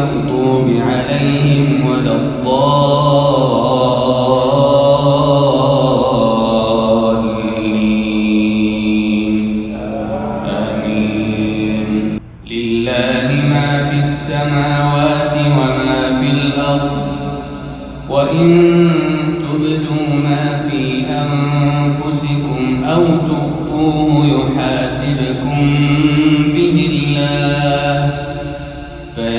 المغضوب عليهم ولا الضالين. آمين. لله ما في السماوات وما في الأرض وإن تبدوا ما في أنفسكم أو تخفوه يحاسبكم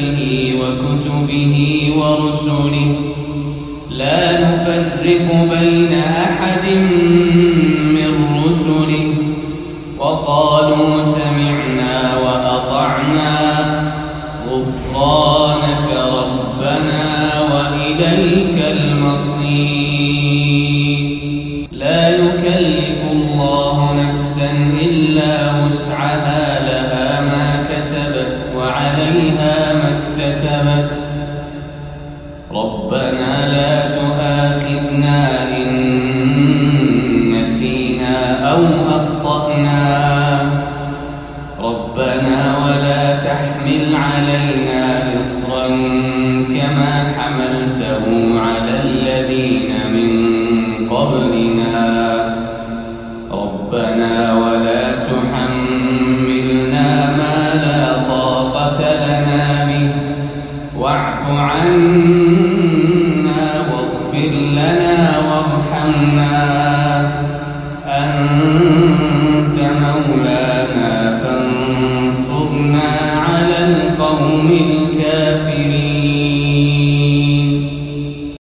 وملائكته وكتبه ورسله. لا نفرق بين أحد من رسله. وقالوا سمعنا ربنا ولا تحمل علينا إصرا. قوم